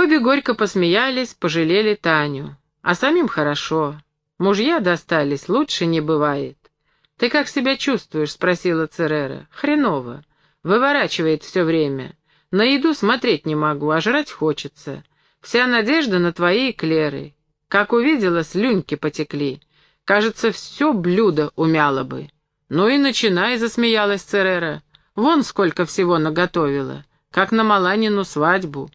Обе горько посмеялись, пожалели Таню. А самим хорошо. Мужья достались, лучше не бывает. «Ты как себя чувствуешь?» — спросила Церера. «Хреново. Выворачивает все время. На еду смотреть не могу, а жрать хочется. Вся надежда на твои эклеры. Как увидела, слюньки потекли. Кажется, все блюдо умяло бы». «Ну и начинай», — засмеялась Церера. «Вон сколько всего наготовила. Как на Маланину свадьбу».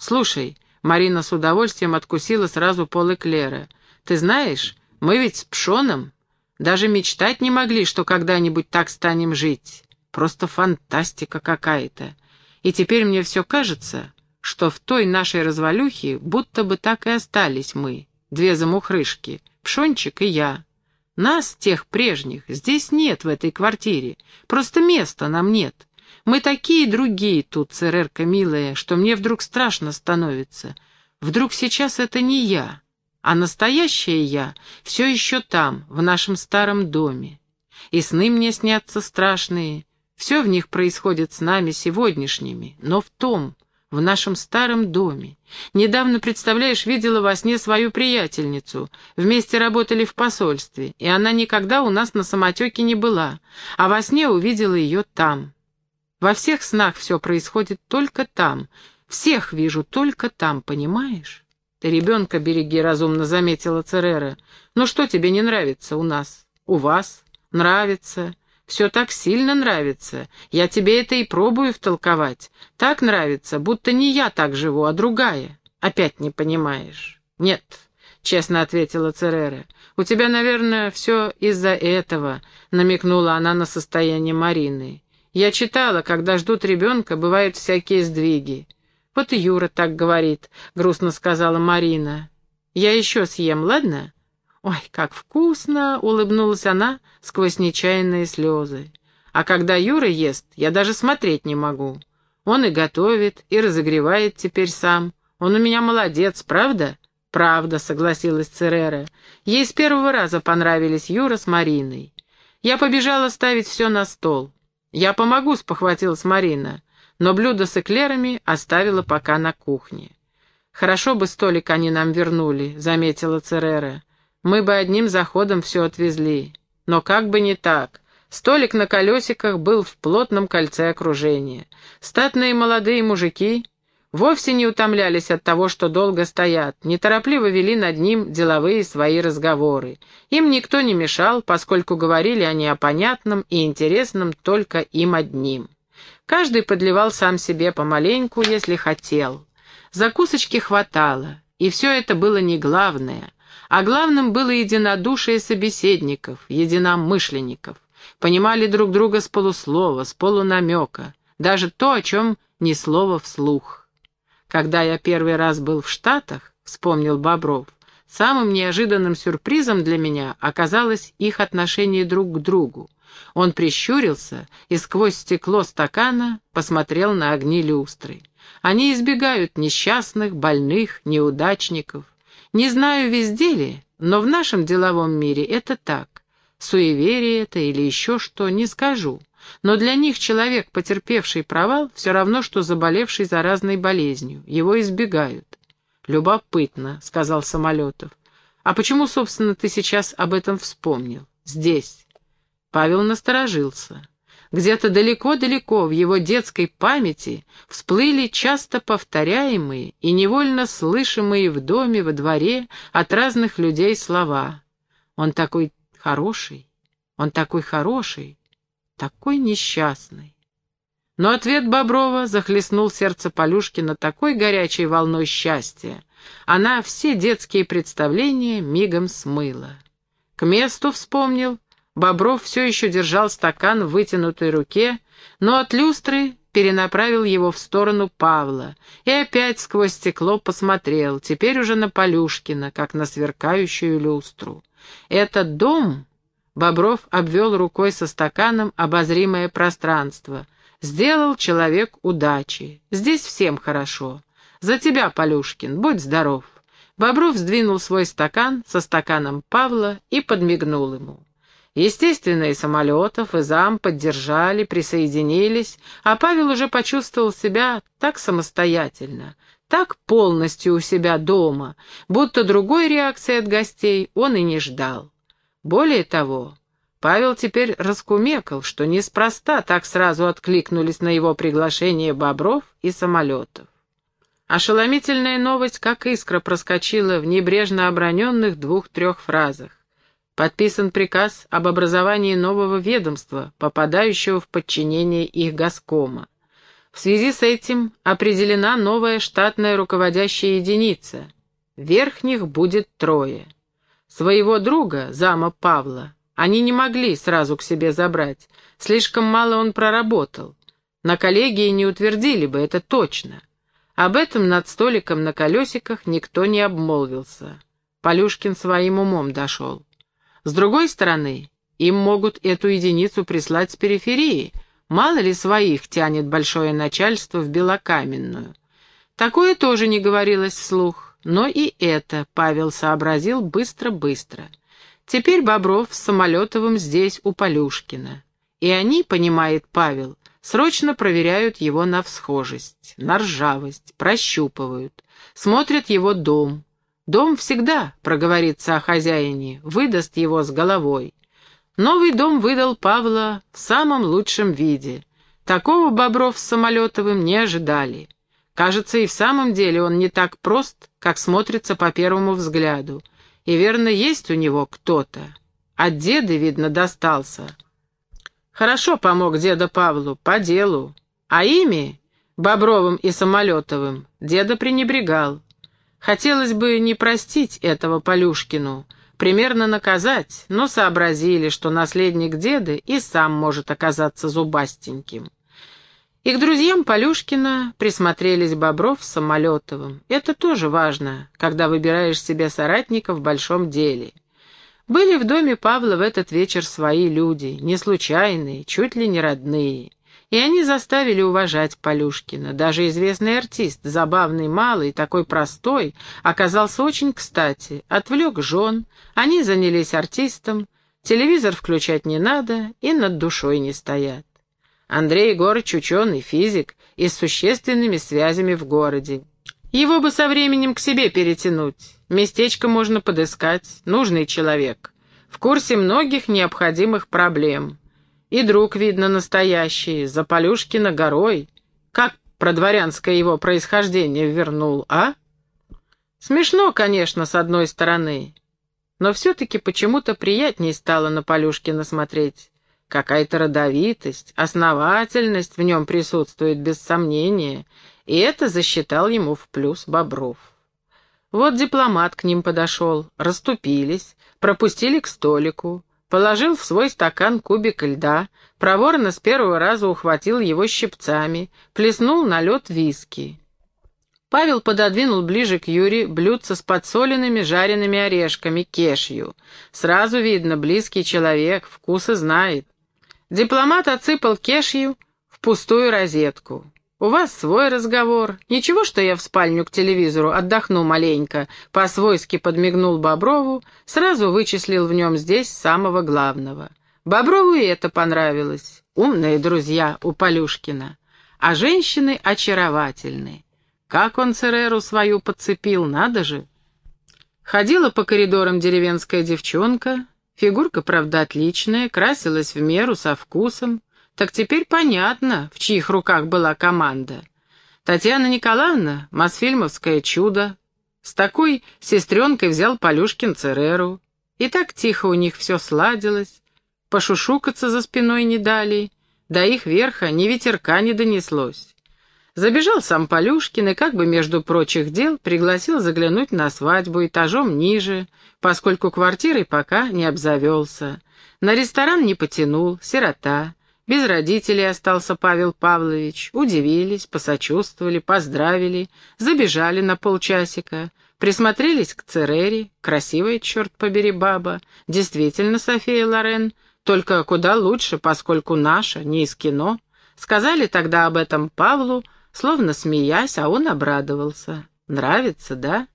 «Слушай», — Марина с удовольствием откусила сразу пол эклера. «Ты знаешь, мы ведь с Пшоном даже мечтать не могли, что когда-нибудь так станем жить. Просто фантастика какая-то. И теперь мне все кажется, что в той нашей развалюхе будто бы так и остались мы, две замухрышки, Пшончик и я. Нас, тех прежних, здесь нет в этой квартире. Просто места нам нет. Мы такие другие тут, церерка милая, что мне вдруг страшно становится. Вдруг сейчас это не я. А настоящее я все еще там, в нашем старом доме. И сны мне снятся страшные, все в них происходит с нами сегодняшними, но в том, в нашем старом доме. Недавно, представляешь, видела во сне свою приятельницу. Вместе работали в посольстве, и она никогда у нас на самотеке не была, а во сне увидела ее там. Во всех снах все происходит только там, всех вижу только там, понимаешь? «Ты ребенка береги», — разумно заметила Церера. «Ну что тебе не нравится у нас? У вас? Нравится. Все так сильно нравится. Я тебе это и пробую втолковать. Так нравится, будто не я так живу, а другая. Опять не понимаешь?» «Нет», — честно ответила Церера. «У тебя, наверное, все из-за этого», — намекнула она на состояние Марины. «Я читала, когда ждут ребенка, бывают всякие сдвиги. «Вот и Юра так говорит», — грустно сказала Марина. «Я еще съем, ладно?» «Ой, как вкусно!» — улыбнулась она сквозь нечаянные слезы. «А когда Юра ест, я даже смотреть не могу. Он и готовит, и разогревает теперь сам. Он у меня молодец, правда?» «Правда», — согласилась Церера. Ей с первого раза понравились Юра с Мариной. «Я побежала ставить все на стол». «Я помогу», — спохватилась Марина но блюдо с эклерами оставила пока на кухне. «Хорошо бы столик они нам вернули», — заметила Церера. «Мы бы одним заходом все отвезли. Но как бы не так. Столик на колесиках был в плотном кольце окружения. Статные молодые мужики вовсе не утомлялись от того, что долго стоят, неторопливо вели над ним деловые свои разговоры. Им никто не мешал, поскольку говорили они о понятном и интересном только им одним. Каждый подливал сам себе помаленьку, если хотел. Закусочки хватало, и все это было не главное, а главным было единодушие собеседников, единомышленников. Понимали друг друга с полуслова, с полунамека, даже то, о чем ни слова вслух. Когда я первый раз был в Штатах, вспомнил Бобров, самым неожиданным сюрпризом для меня оказалось их отношение друг к другу. Он прищурился и сквозь стекло стакана посмотрел на огни люстры. Они избегают несчастных, больных, неудачников. Не знаю, везде ли, но в нашем деловом мире это так. Суеверие это или еще что, не скажу. Но для них человек, потерпевший провал, все равно, что заболевший заразной болезнью. Его избегают. «Любопытно», — сказал Самолетов. «А почему, собственно, ты сейчас об этом вспомнил? Здесь?» Павел насторожился. Где-то далеко-далеко в его детской памяти всплыли часто повторяемые и невольно слышимые в доме, во дворе от разных людей слова. «Он такой хороший, он такой хороший, такой несчастный». Но ответ Боброва захлестнул сердце Полюшкина такой горячей волной счастья. Она все детские представления мигом смыла. К месту вспомнил Бобров все еще держал стакан в вытянутой руке, но от люстры перенаправил его в сторону Павла и опять сквозь стекло посмотрел, теперь уже на Полюшкина, как на сверкающую люстру. «Этот дом...» — Бобров обвел рукой со стаканом обозримое пространство. «Сделал человек удачи. Здесь всем хорошо. За тебя, Полюшкин, будь здоров». Бобров сдвинул свой стакан со стаканом Павла и подмигнул ему. Естественно, и самолетов, и зам поддержали, присоединились, а Павел уже почувствовал себя так самостоятельно, так полностью у себя дома, будто другой реакции от гостей он и не ждал. Более того, Павел теперь раскумекал, что неспроста так сразу откликнулись на его приглашение бобров и самолетов. Ошеломительная новость, как искра, проскочила в небрежно оброненных двух-трех фразах. Подписан приказ об образовании нового ведомства, попадающего в подчинение их Госкома. В связи с этим определена новая штатная руководящая единица. Верхних будет трое. Своего друга, зама Павла, они не могли сразу к себе забрать. Слишком мало он проработал. На коллегии не утвердили бы, это точно. Об этом над столиком на колесиках никто не обмолвился. Полюшкин своим умом дошел. С другой стороны, им могут эту единицу прислать с периферии. Мало ли своих тянет большое начальство в Белокаменную. Такое тоже не говорилось вслух, но и это Павел сообразил быстро-быстро. Теперь Бобров с Самолетовым здесь у Полюшкина. И они, понимает Павел, срочно проверяют его на всхожесть, на ржавость, прощупывают, смотрят его дом. Дом всегда проговорится о хозяине, выдаст его с головой. Новый дом выдал Павла в самом лучшем виде. Такого Бобров с Самолетовым не ожидали. Кажется, и в самом деле он не так прост, как смотрится по первому взгляду. И верно, есть у него кто-то. От деда, видно, достался. Хорошо помог деда Павлу, по делу. А ими, Бобровым и Самолетовым, деда пренебрегал. Хотелось бы не простить этого Полюшкину, примерно наказать, но сообразили, что наследник деда и сам может оказаться зубастеньким. И к друзьям Полюшкина присмотрелись Бобров с Самолетовым. Это тоже важно, когда выбираешь себе соратника в большом деле. Были в доме Павла в этот вечер свои люди, не случайные, чуть ли не родные. И они заставили уважать Полюшкина. Даже известный артист, забавный, малый, такой простой, оказался очень кстати. Отвлек жен, они занялись артистом, телевизор включать не надо и над душой не стоят. Андрей Егорыч ученый, физик и с существенными связями в городе. Его бы со временем к себе перетянуть. Местечко можно подыскать, нужный человек. В курсе многих необходимых проблем. И друг, видно, настоящий, за Полюшкина горой. Как про дворянское его происхождение вернул, а? Смешно, конечно, с одной стороны, но все-таки почему-то приятнее стало на Полюшкина смотреть. Какая-то родовитость, основательность в нем присутствует без сомнения, и это засчитал ему в плюс Бобров. Вот дипломат к ним подошел, расступились, пропустили к столику, положил в свой стакан кубик льда, проворно с первого раза ухватил его щипцами, плеснул на лед виски. Павел пододвинул ближе к Юре блюдце с подсоленными жареными орешками, кешью. Сразу видно, близкий человек, вкусы знает. Дипломат отсыпал кешью в пустую розетку. «У вас свой разговор. Ничего, что я в спальню к телевизору отдохну маленько», — по-свойски подмигнул Боброву, сразу вычислил в нем здесь самого главного. Боброву и это понравилось. Умные друзья у Полюшкина. А женщины очаровательны. Как он Цереру свою подцепил, надо же. Ходила по коридорам деревенская девчонка, Фигурка, правда, отличная, красилась в меру, со вкусом. Так теперь понятно, в чьих руках была команда. Татьяна Николаевна — Мосфильмовское чудо. С такой сестренкой взял Полюшкин Цереру. И так тихо у них все сладилось. Пошушукаться за спиной не дали. До их верха ни ветерка не донеслось. Забежал сам Полюшкин и, как бы между прочих дел, пригласил заглянуть на свадьбу этажом ниже, поскольку квартирой пока не обзавелся. На ресторан не потянул, сирота. Без родителей остался Павел Павлович. Удивились, посочувствовали, поздравили, забежали на полчасика. Присмотрелись к Церере, красивая, черт побери, баба. Действительно, София Лорен, только куда лучше, поскольку наша, не из кино. Сказали тогда об этом Павлу, словно смеясь, а он обрадовался. «Нравится, да?»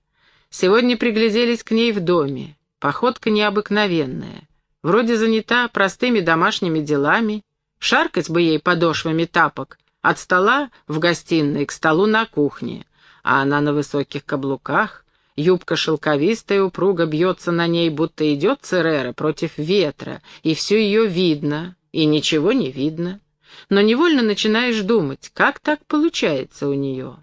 Сегодня пригляделись к ней в доме. Походка необыкновенная. Вроде занята простыми домашними делами. Шаркать бы ей подошвами тапок. От стола в гостиной к столу на кухне. а она на высоких каблуках, юбка шелковистая, упруго бьется на ней, будто идет Церера против ветра, и все ее видно, и ничего не видно. Но невольно начинаешь думать, как так получается у нее.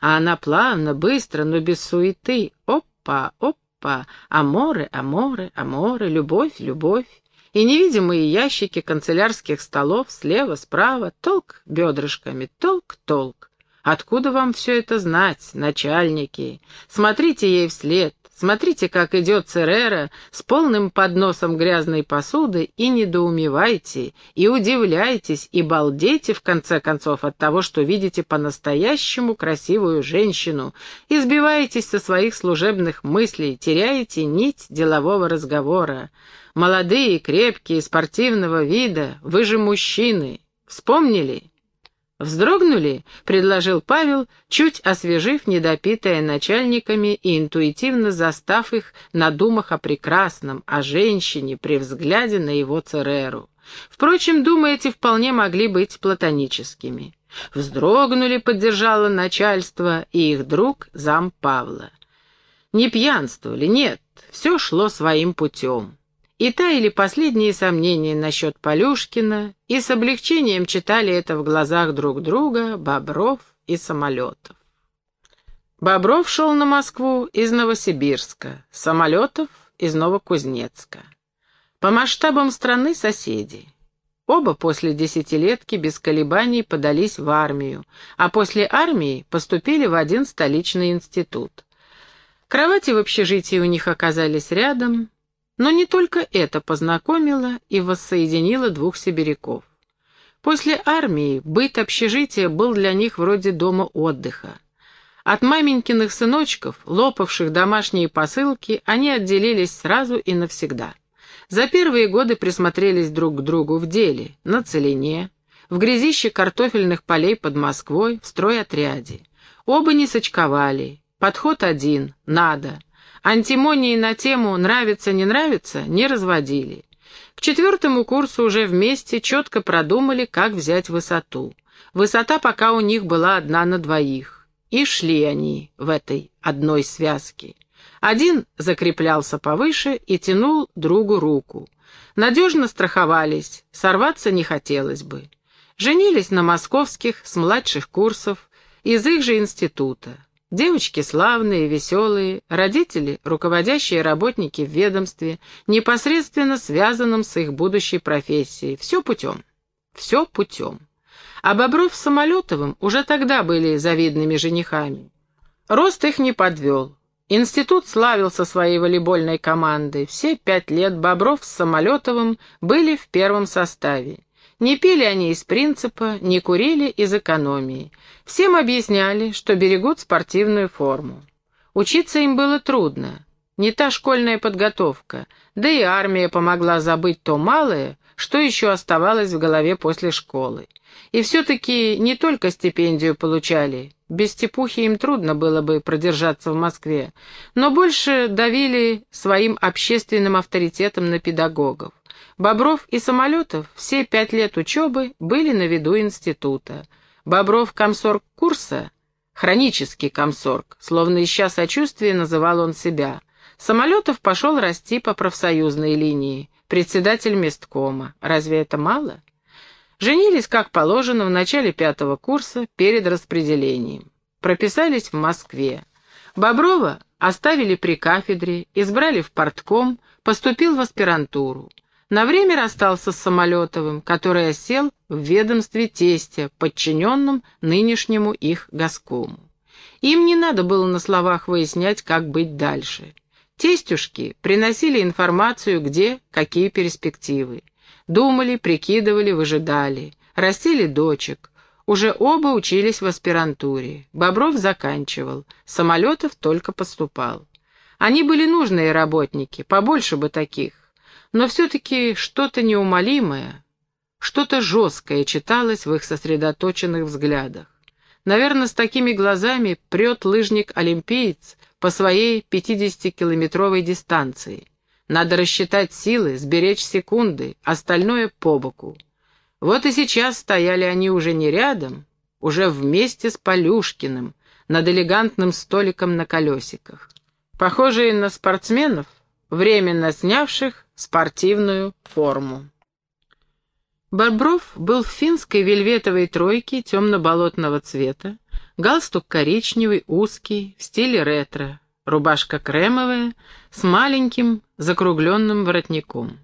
А она плавно, быстро, но без суеты. Опа, опа, аморы, аморы, аморы, любовь, любовь. И невидимые ящики канцелярских столов слева, справа, толк бедрышками, толк, толк. Откуда вам все это знать, начальники? Смотрите ей вслед, Смотрите, как идет Церера с полным подносом грязной посуды, и недоумевайте, и удивляйтесь, и балдейте, в конце концов, от того, что видите по-настоящему красивую женщину, избиваетесь со своих служебных мыслей, теряете нить делового разговора. Молодые, крепкие, спортивного вида, вы же мужчины. Вспомнили? «Вздрогнули?» — предложил Павел, чуть освежив недопитое начальниками и интуитивно застав их на думах о прекрасном, о женщине при взгляде на его Цереру. Впрочем, думы эти вполне могли быть платоническими. Вздрогнули, поддержало начальство и их друг, зам Павла. Не пьянствовали, нет, все шло своим путем. И таяли последние сомнения насчет Полюшкина, и с облегчением читали это в глазах друг друга Бобров и Самолетов. Бобров шел на Москву из Новосибирска, Самолетов — из Новокузнецка. По масштабам страны соседи. Оба после десятилетки без колебаний подались в армию, а после армии поступили в один столичный институт. Кровати в общежитии у них оказались рядом, но не только это познакомило и воссоединило двух сибиряков. После армии быт общежития был для них вроде дома отдыха. От маменькиных сыночков, лопавших домашние посылки, они отделились сразу и навсегда. За первые годы присмотрелись друг к другу в деле, на целине, в грязище картофельных полей под Москвой, в стройотряде. Оба не сочковали, подход один, надо — Антимонии на тему «нравится-не нравится» не разводили. К четвертому курсу уже вместе четко продумали, как взять высоту. Высота пока у них была одна на двоих. И шли они в этой одной связке. Один закреплялся повыше и тянул другу руку. Надежно страховались, сорваться не хотелось бы. Женились на московских с младших курсов из их же института. Девочки славные, веселые, родители — руководящие работники в ведомстве, непосредственно связанном с их будущей профессией. Все путем. Все путем. А Бобров с Самолетовым уже тогда были завидными женихами. Рост их не подвел. Институт славился своей волейбольной командой. Все пять лет Бобров с Самолетовым были в первом составе. Не пили они из принципа, не курили из экономии. Всем объясняли, что берегут спортивную форму. Учиться им было трудно. Не та школьная подготовка, да и армия помогла забыть то малое, что еще оставалось в голове после школы. И все-таки не только стипендию получали, без степухи им трудно было бы продержаться в Москве, но больше давили своим общественным авторитетом на педагогов. Бобров и Самолетов все пять лет учебы были на виду института. Бобров комсорг курса, хронический комсорг, словно ища сочувствия, называл он себя. Самолетов пошел расти по профсоюзной линии, председатель месткома. Разве это мало? Женились, как положено, в начале пятого курса перед распределением. Прописались в Москве. Боброва оставили при кафедре, избрали в портком, поступил в аспирантуру. На время расстался с Самолетовым, который осел в ведомстве тестя, подчиненном нынешнему их госкому. Им не надо было на словах выяснять, как быть дальше. Тестюшки приносили информацию, где какие перспективы. Думали, прикидывали, выжидали. Растили дочек. Уже оба учились в аспирантуре. Бобров заканчивал, Самолетов только поступал. Они были нужные работники, побольше бы таких но все-таки что-то неумолимое, что-то жесткое читалось в их сосредоточенных взглядах. Наверное, с такими глазами прет лыжник-олимпиец по своей 50-километровой дистанции. Надо рассчитать силы, сберечь секунды, остальное по боку. Вот и сейчас стояли они уже не рядом, уже вместе с Полюшкиным, над элегантным столиком на колесиках, похожие на спортсменов, временно снявших спортивную форму. Бобров был в финской вельветовой тройке темно-болотного цвета, галстук коричневый, узкий, в стиле ретро, рубашка кремовая, с маленьким закругленным воротником.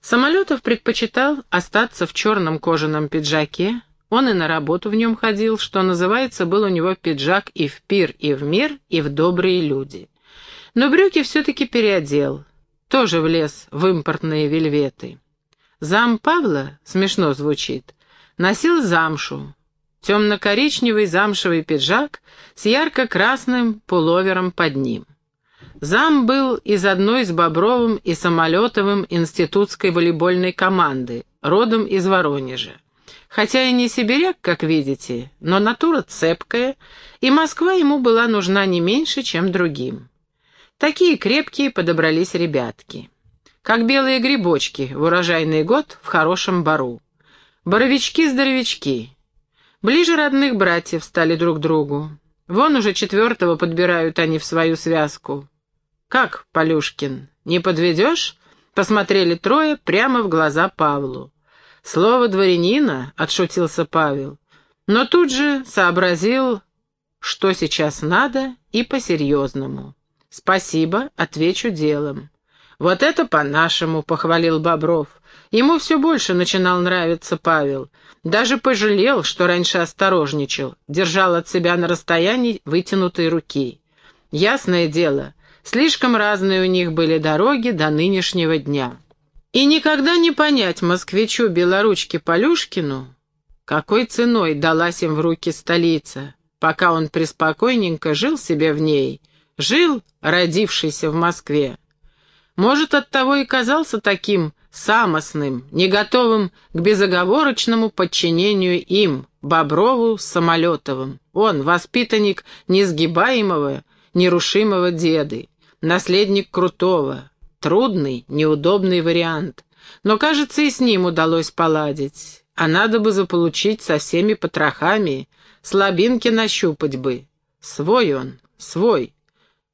Самолетов предпочитал остаться в черном кожаном пиджаке, он и на работу в нем ходил, что называется, был у него пиджак и в пир, и в мир, и в добрые люди. Но брюки все-таки переодел, тоже влез в импортные вельветы. Зам Павла, смешно звучит, носил замшу, темно-коричневый замшевый пиджак с ярко-красным пуловером под ним. Зам был из одной с Бобровым и Самолетовым институтской волейбольной команды, родом из Воронежа. Хотя и не сибиряк, как видите, но натура цепкая, и Москва ему была нужна не меньше, чем другим. Такие крепкие подобрались ребятки. Как белые грибочки в урожайный год в хорошем бару. Боровички-здоровички. Ближе родных братьев стали друг другу. Вон уже четвертого подбирают они в свою связку. «Как, Полюшкин, не подведешь?» Посмотрели трое прямо в глаза Павлу. «Слово дворянина», — отшутился Павел, но тут же сообразил, что сейчас надо, и по-серьезному. «Спасибо, отвечу делом». «Вот это по-нашему», — похвалил Бобров. Ему все больше начинал нравиться Павел. Даже пожалел, что раньше осторожничал, держал от себя на расстоянии вытянутой руки. Ясное дело, слишком разные у них были дороги до нынешнего дня. И никогда не понять москвичу Белоручке Полюшкину, какой ценой далась им в руки столица, пока он преспокойненько жил себе в ней, жил, родившийся в Москве. Может, оттого и казался таким самостным, не готовым к безоговорочному подчинению им, Боброву Самолетовым. Он, воспитанник несгибаемого, нерушимого деды, наследник крутого, Трудный, неудобный вариант. Но, кажется, и с ним удалось поладить. А надо бы заполучить со всеми потрохами, слабинки нащупать бы. Свой он, свой.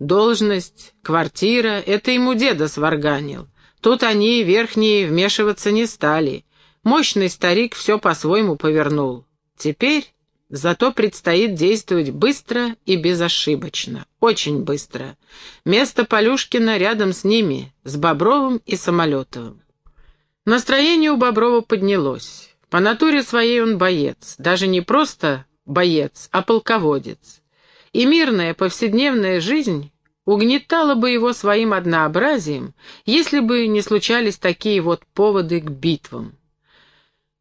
Должность, квартира — это ему деда сварганил. Тут они, верхние, вмешиваться не стали. Мощный старик все по-своему повернул. Теперь Зато предстоит действовать быстро и безошибочно. Очень быстро. Место Полюшкина рядом с ними, с Бобровым и Самолетовым. Настроение у Боброва поднялось. По натуре своей он боец. Даже не просто боец, а полководец. И мирная повседневная жизнь угнетала бы его своим однообразием, если бы не случались такие вот поводы к битвам.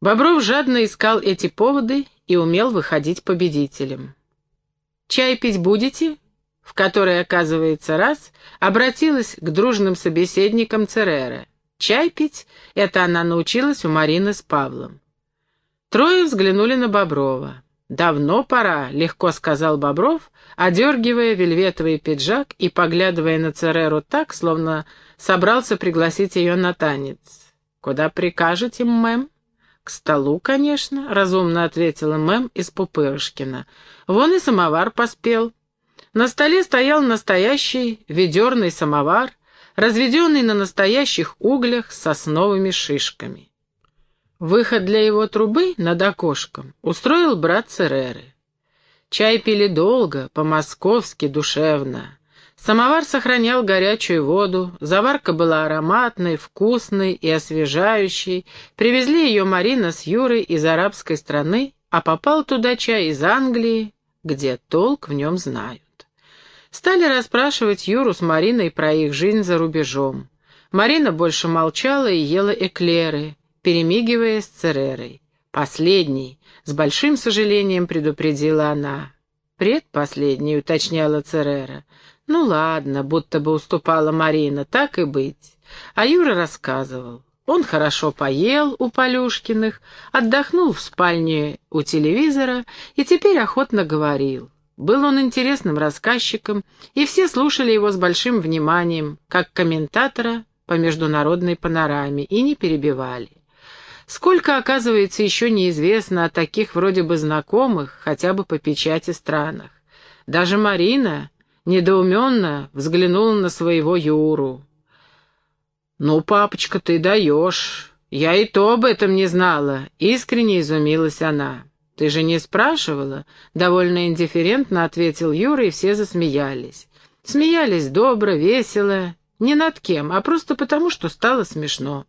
Бобров жадно искал эти поводы и умел выходить победителем. «Чай пить будете?» в которой, оказывается, раз обратилась к дружным собеседникам Церера. Чай пить — это она научилась у Марины с Павлом. Трое взглянули на Боброва. «Давно пора», — легко сказал Бобров, одергивая вельветовый пиджак и поглядывая на Цереру так, словно собрался пригласить ее на танец. «Куда прикажете, мэм?» «К столу, конечно», — разумно ответила мэм из Пупырышкина. «Вон и самовар поспел». На столе стоял настоящий ведерный самовар, разведенный на настоящих углях с сосновыми шишками. Выход для его трубы над окошком устроил брат Цереры. Чай пили долго, по-московски, душевно. Самовар сохранял горячую воду, заварка была ароматной, вкусной и освежающей. Привезли ее Марина с Юрой из арабской страны, а попал туда чай из Англии, где толк в нем знают. Стали расспрашивать Юру с Мариной про их жизнь за рубежом. Марина больше молчала и ела эклеры, перемигивая с Церерой. Последний, с большим сожалением предупредила она. «Предпоследний», — уточняла Церера. «Ну ладно», — будто бы уступала Марина, — «так и быть». А Юра рассказывал. Он хорошо поел у Полюшкиных, отдохнул в спальне у телевизора и теперь охотно говорил. Был он интересным рассказчиком, и все слушали его с большим вниманием, как комментатора по международной панораме, и не перебивали. Сколько, оказывается, еще неизвестно о таких вроде бы знакомых, хотя бы по печати странах. Даже Марина недоуменно взглянула на своего Юру. «Ну, папочка, ты даешь. Я и то об этом не знала», — искренне изумилась она. «Ты же не спрашивала?» — довольно индифферентно ответил Юра, и все засмеялись. Смеялись добро, весело, не над кем, а просто потому, что стало смешно.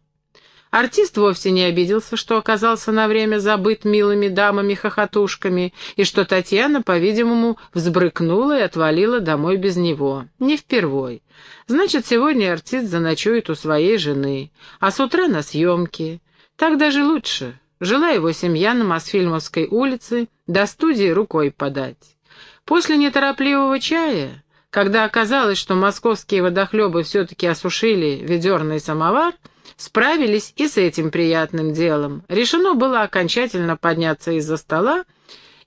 Артист вовсе не обиделся, что оказался на время забыт милыми дамами-хохотушками, и что Татьяна, по-видимому, взбрыкнула и отвалила домой без него. Не впервой. Значит, сегодня артист заночует у своей жены, а с утра на съемке. Так даже лучше. Жила его семья на Мосфильмовской улице, до студии рукой подать. После неторопливого чая когда оказалось, что московские водохлебы все-таки осушили ведерный самовар, справились и с этим приятным делом. Решено было окончательно подняться из-за стола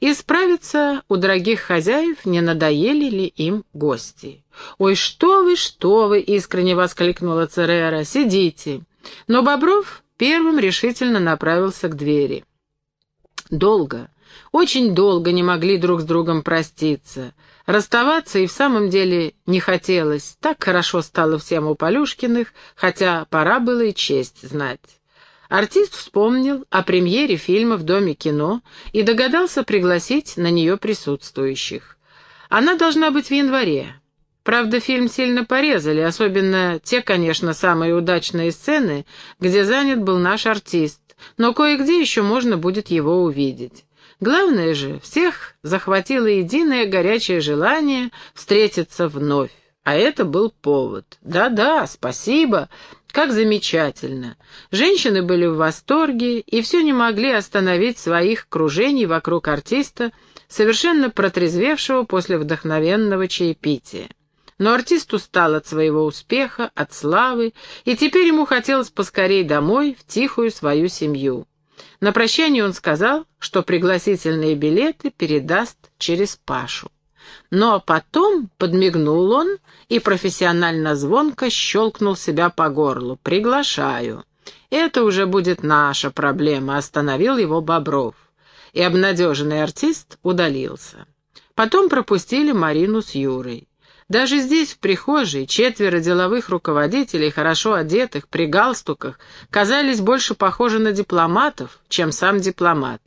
и справиться у дорогих хозяев, не надоели ли им гости. «Ой, что вы, что вы!» — искренне воскликнула Церера. «Сидите!» Но Бобров первым решительно направился к двери. Долго, очень долго не могли друг с другом проститься. Расставаться и в самом деле не хотелось. Так хорошо стало всем у Полюшкиных, хотя пора было и честь знать. Артист вспомнил о премьере фильма в Доме кино и догадался пригласить на нее присутствующих. Она должна быть в январе. Правда, фильм сильно порезали, особенно те, конечно, самые удачные сцены, где занят был наш артист, но кое-где еще можно будет его увидеть. Главное же, всех захватило единое горячее желание встретиться вновь. А это был повод. Да-да, спасибо, как замечательно. Женщины были в восторге и все не могли остановить своих кружений вокруг артиста, совершенно протрезвевшего после вдохновенного чаепития. Но артист устал от своего успеха, от славы, и теперь ему хотелось поскорей домой, в тихую свою семью. На прощание он сказал, что пригласительные билеты передаст через Пашу. Но потом подмигнул он и профессионально звонко щелкнул себя по горлу. «Приглашаю. Это уже будет наша проблема», — остановил его Бобров. И обнадеженный артист удалился. Потом пропустили Марину с Юрой. Даже здесь, в прихожей, четверо деловых руководителей, хорошо одетых, при галстуках, казались больше похожи на дипломатов, чем сам дипломат.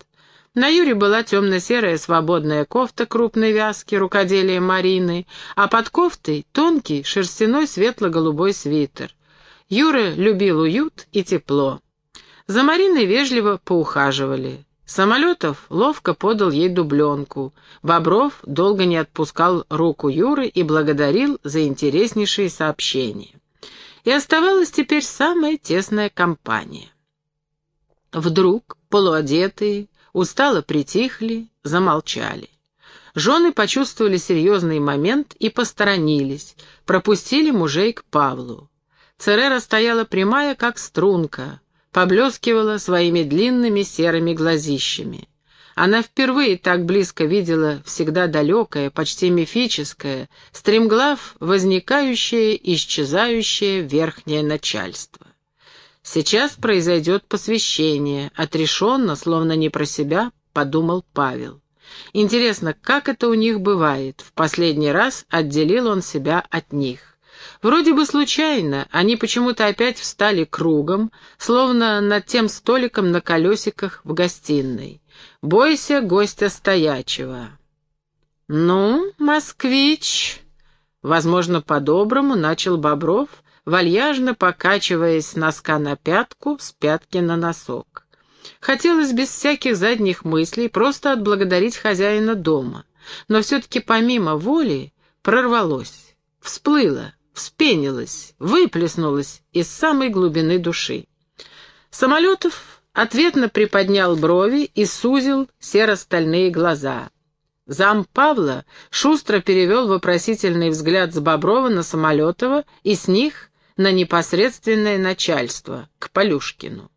На Юре была темно-серая свободная кофта крупной вязки, рукоделия Марины, а под кофтой тонкий шерстяной светло-голубой свитер. Юра любил уют и тепло. За Мариной вежливо поухаживали. Самолетов ловко подал ей дубленку. Бобров долго не отпускал руку Юры и благодарил за интереснейшие сообщения. И оставалась теперь самая тесная компания. Вдруг полуодетые, устало притихли, замолчали. Жены почувствовали серьезный момент и посторонились, пропустили мужей к Павлу. Церера стояла прямая, как струнка, поблескивала своими длинными серыми глазищами. Она впервые так близко видела всегда далекое, почти мифическое, стремглав возникающее исчезающее верхнее начальство. Сейчас произойдет посвящение, отрешенно, словно не про себя, подумал Павел. Интересно, как это у них бывает? В последний раз отделил он себя от них. Вроде бы случайно, они почему-то опять встали кругом, словно над тем столиком на колесиках в гостиной. «Бойся гостя стоячего». «Ну, москвич...» Возможно, по-доброму начал Бобров, вальяжно покачиваясь носка на пятку, с пятки на носок. Хотелось без всяких задних мыслей просто отблагодарить хозяина дома, но все-таки помимо воли прорвалось, всплыло, вспенилась, выплеснулась из самой глубины души. Самолетов ответно приподнял брови и сузил серо-стальные глаза. Зам Павла шустро перевел вопросительный взгляд с Боброва на Самолетова и с них на непосредственное начальство, к Полюшкину.